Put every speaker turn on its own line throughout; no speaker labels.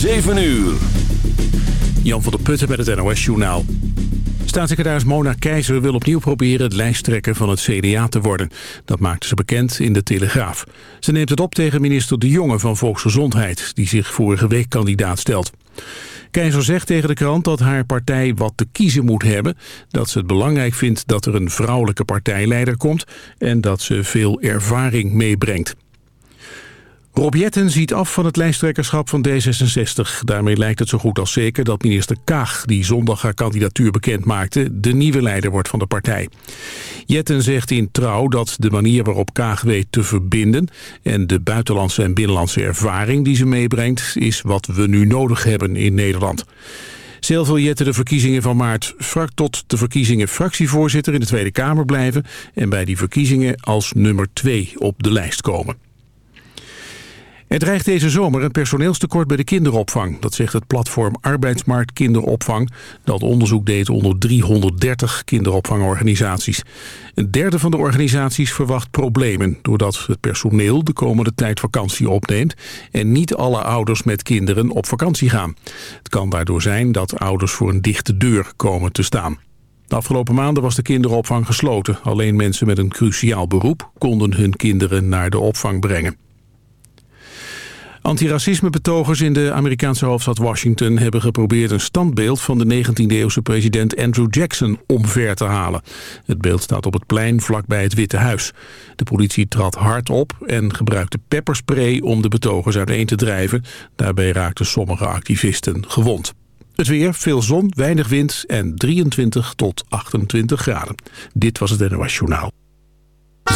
7 uur.
Jan van der Putten met het NOS-journaal. Staatssecretaris Mona Keizer wil opnieuw proberen het lijsttrekker van het CDA te worden. Dat maakte ze bekend in de Telegraaf. Ze neemt het op tegen minister De Jonge van Volksgezondheid... die zich vorige week kandidaat stelt. Keizer zegt tegen de krant dat haar partij wat te kiezen moet hebben... dat ze het belangrijk vindt dat er een vrouwelijke partijleider komt... en dat ze veel ervaring meebrengt. Rob Jetten ziet af van het lijsttrekkerschap van D66. Daarmee lijkt het zo goed als zeker dat minister Kaag... die zondag haar kandidatuur bekend maakte... de nieuwe leider wordt van de partij. Jetten zegt in Trouw dat de manier waarop Kaag weet te verbinden... en de buitenlandse en binnenlandse ervaring die ze meebrengt... is wat we nu nodig hebben in Nederland. Zelf wil Jetten de verkiezingen van maart tot de verkiezingen fractievoorzitter in de Tweede Kamer blijven... en bij die verkiezingen als nummer 2 op de lijst komen. Er dreigt deze zomer een personeelstekort bij de kinderopvang. Dat zegt het platform Arbeidsmarkt Kinderopvang... dat onderzoek deed onder 330 kinderopvangorganisaties. Een derde van de organisaties verwacht problemen... doordat het personeel de komende tijd vakantie opneemt... en niet alle ouders met kinderen op vakantie gaan. Het kan daardoor zijn dat ouders voor een dichte deur komen te staan. De afgelopen maanden was de kinderopvang gesloten. Alleen mensen met een cruciaal beroep konden hun kinderen naar de opvang brengen. Antiracismebetogers in de Amerikaanse hoofdstad Washington hebben geprobeerd een standbeeld van de 19e-eeuwse president Andrew Jackson omver te halen. Het beeld staat op het plein vlakbij het Witte Huis. De politie trad hard op en gebruikte pepperspray om de betogers uiteen te drijven. Daarbij raakten sommige activisten gewond. Het weer, veel zon, weinig wind en 23 tot 28 graden. Dit was het NOS Journaal.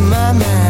My mind.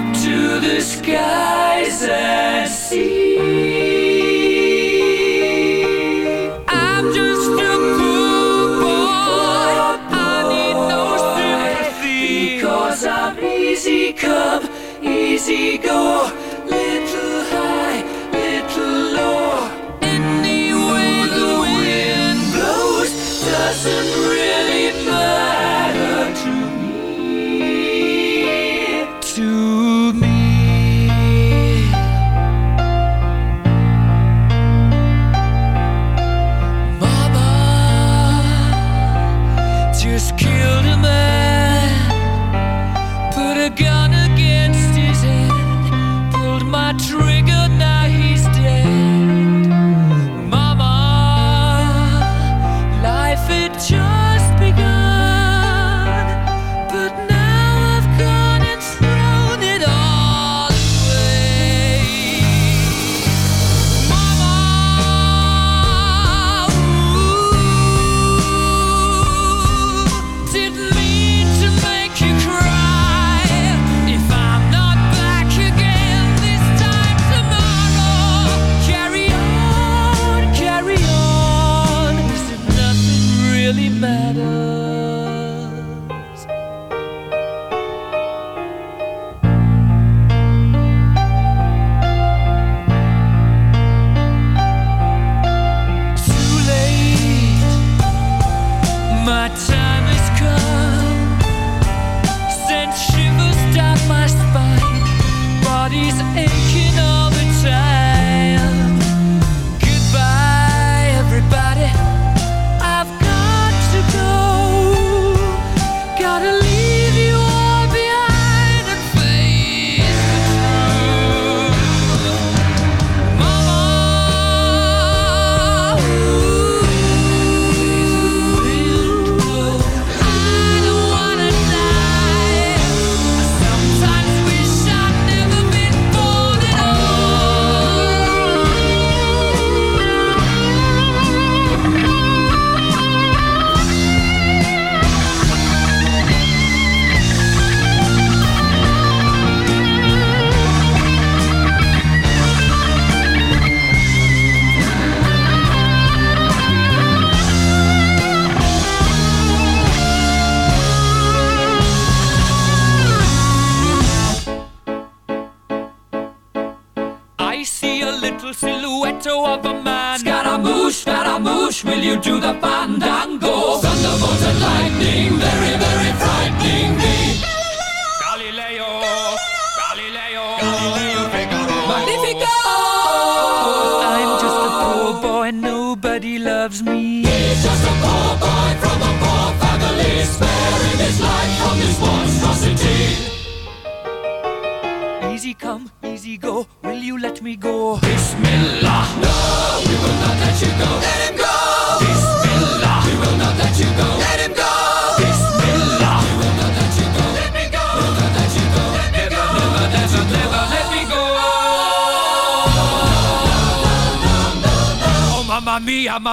up to the skies and see. I'm just a poor boy. I need no sympathy because I'm easy come, easy go.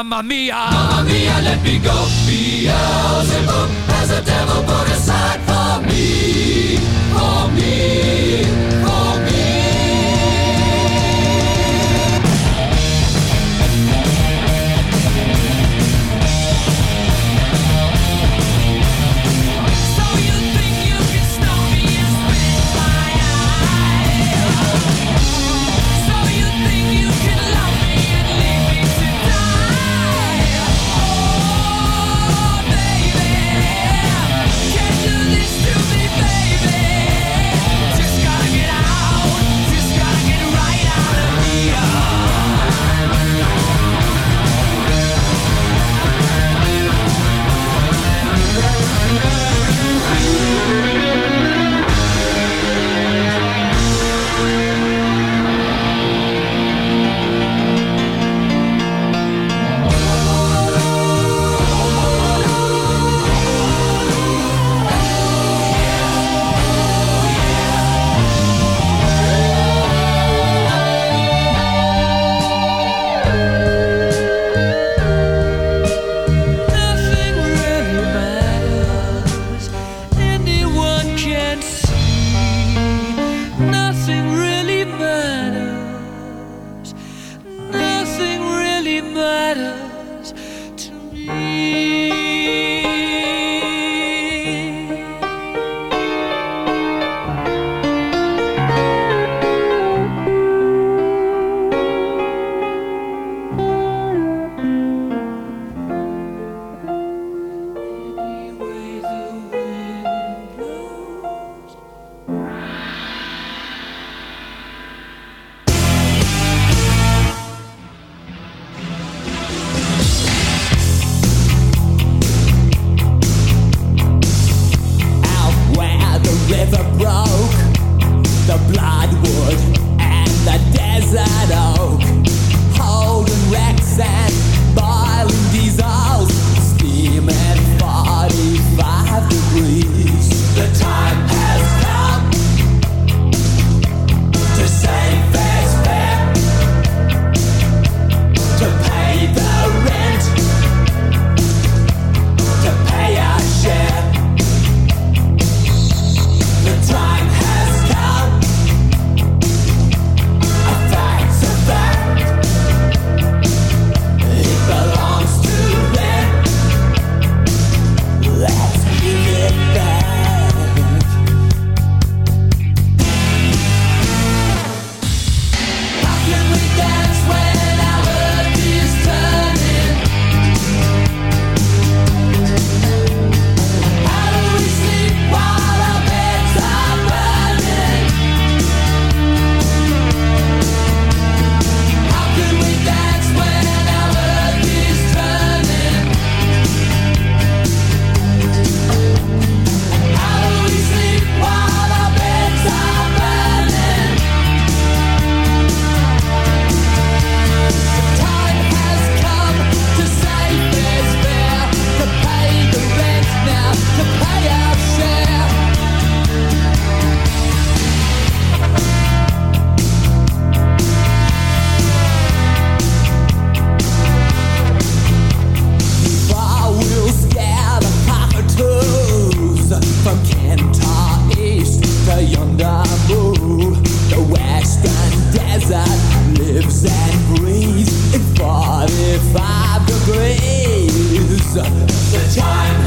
Mamma mia, mamma mia, let me go.
that lives and breathes in 45 degrees. The time.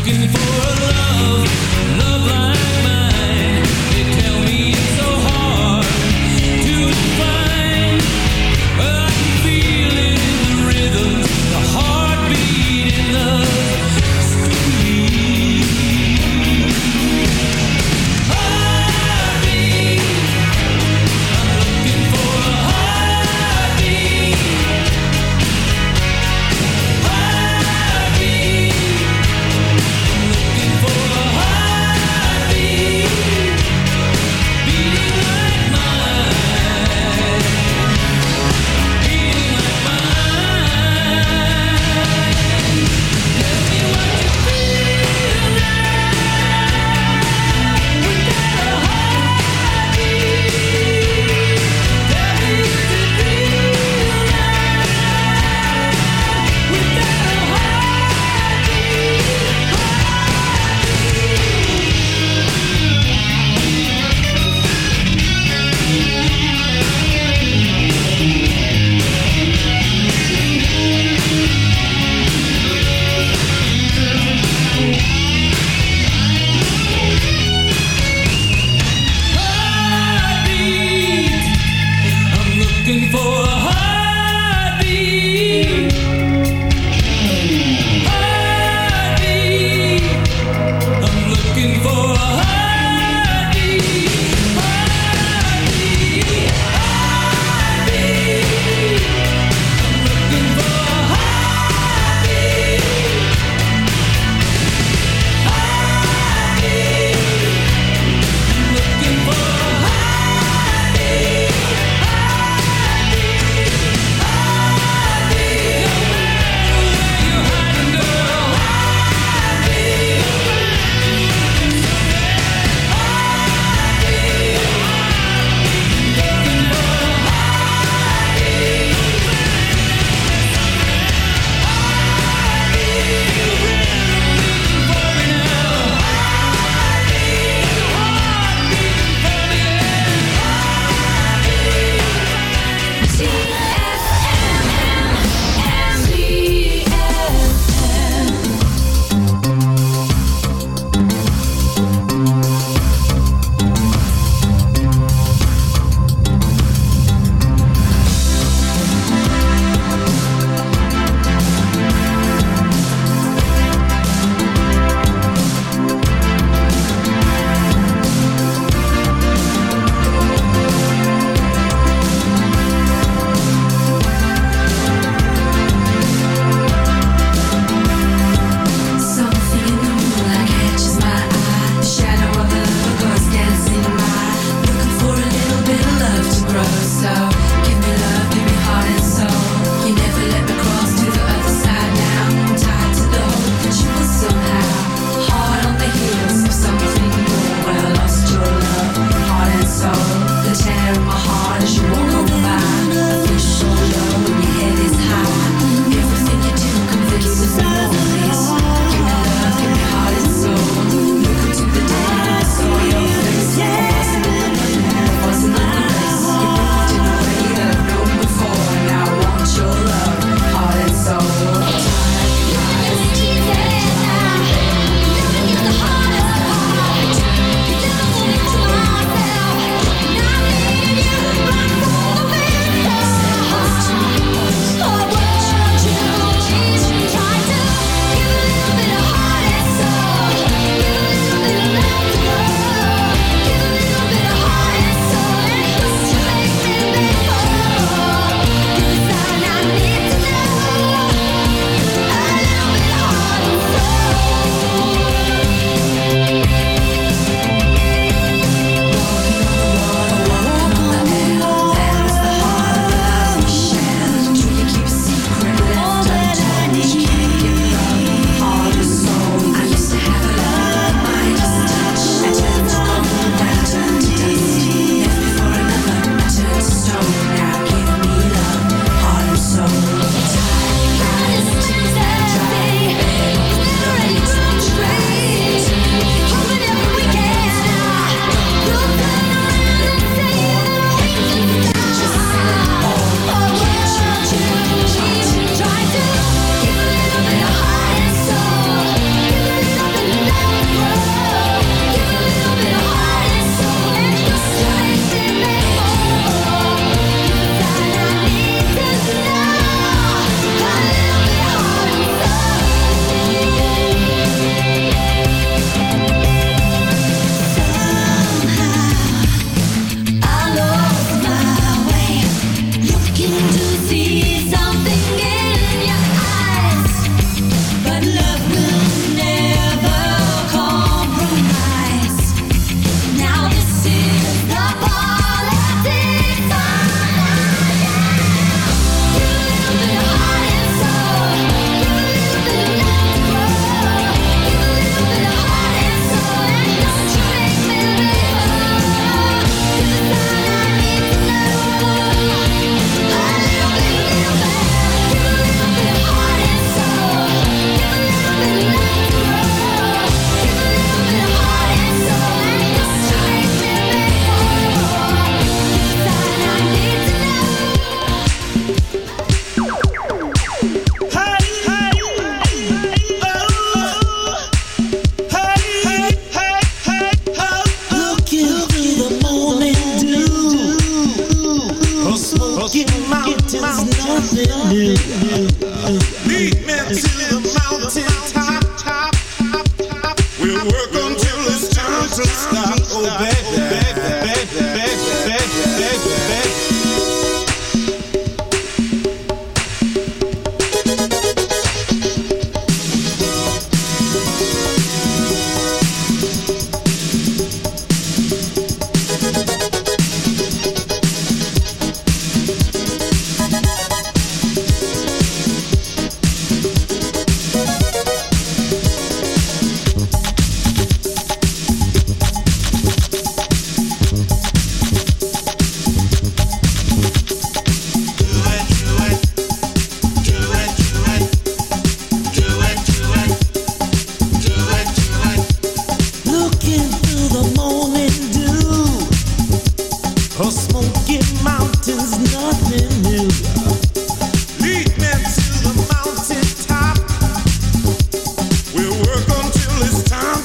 Looking for a love, love like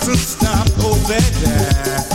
to
stop
over there.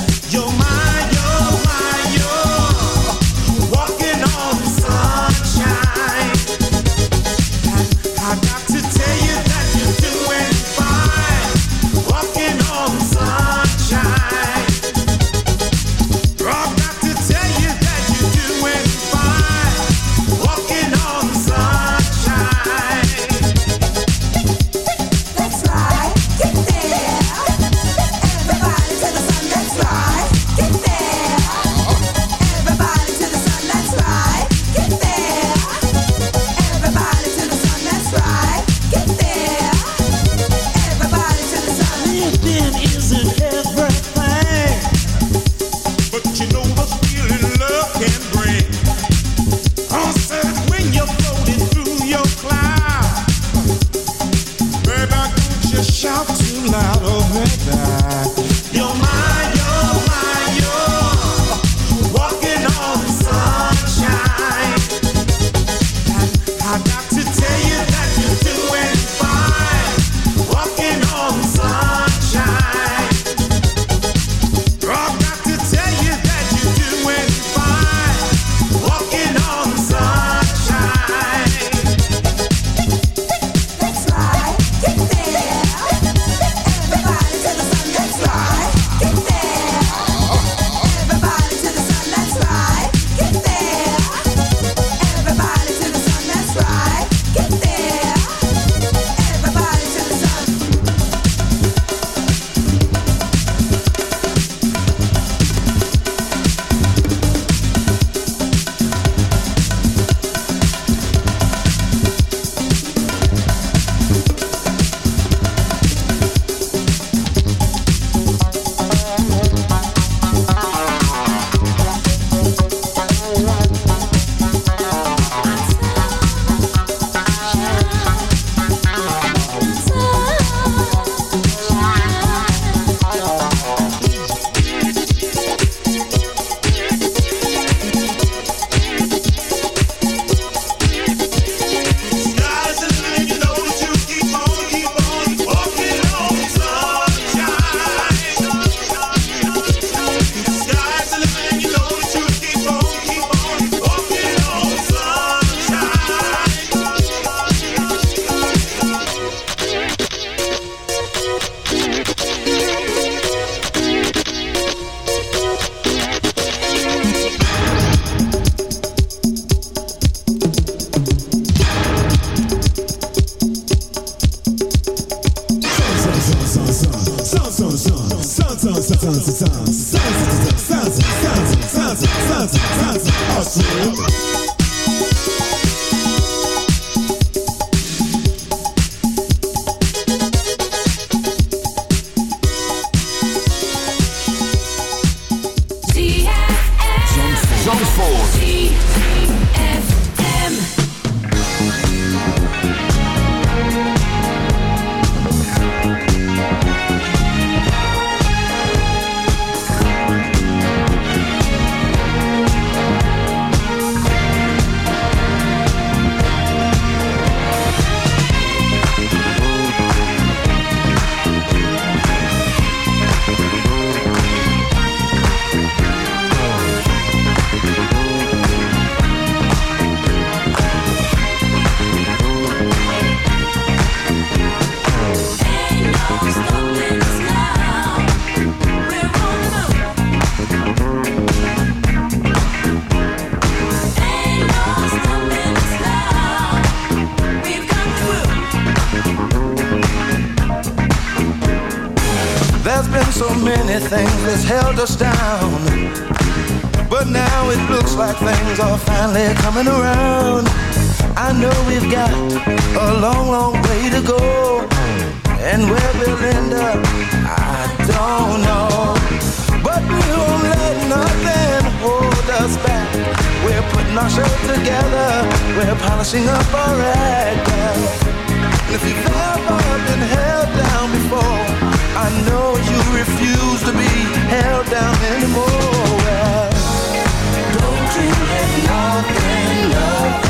We're polishing up our act now. And if you've ever been held down before, I know you refuse to be held down anymore. Well, don't you let nothing, nothing.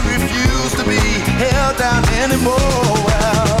held down anymore. Well,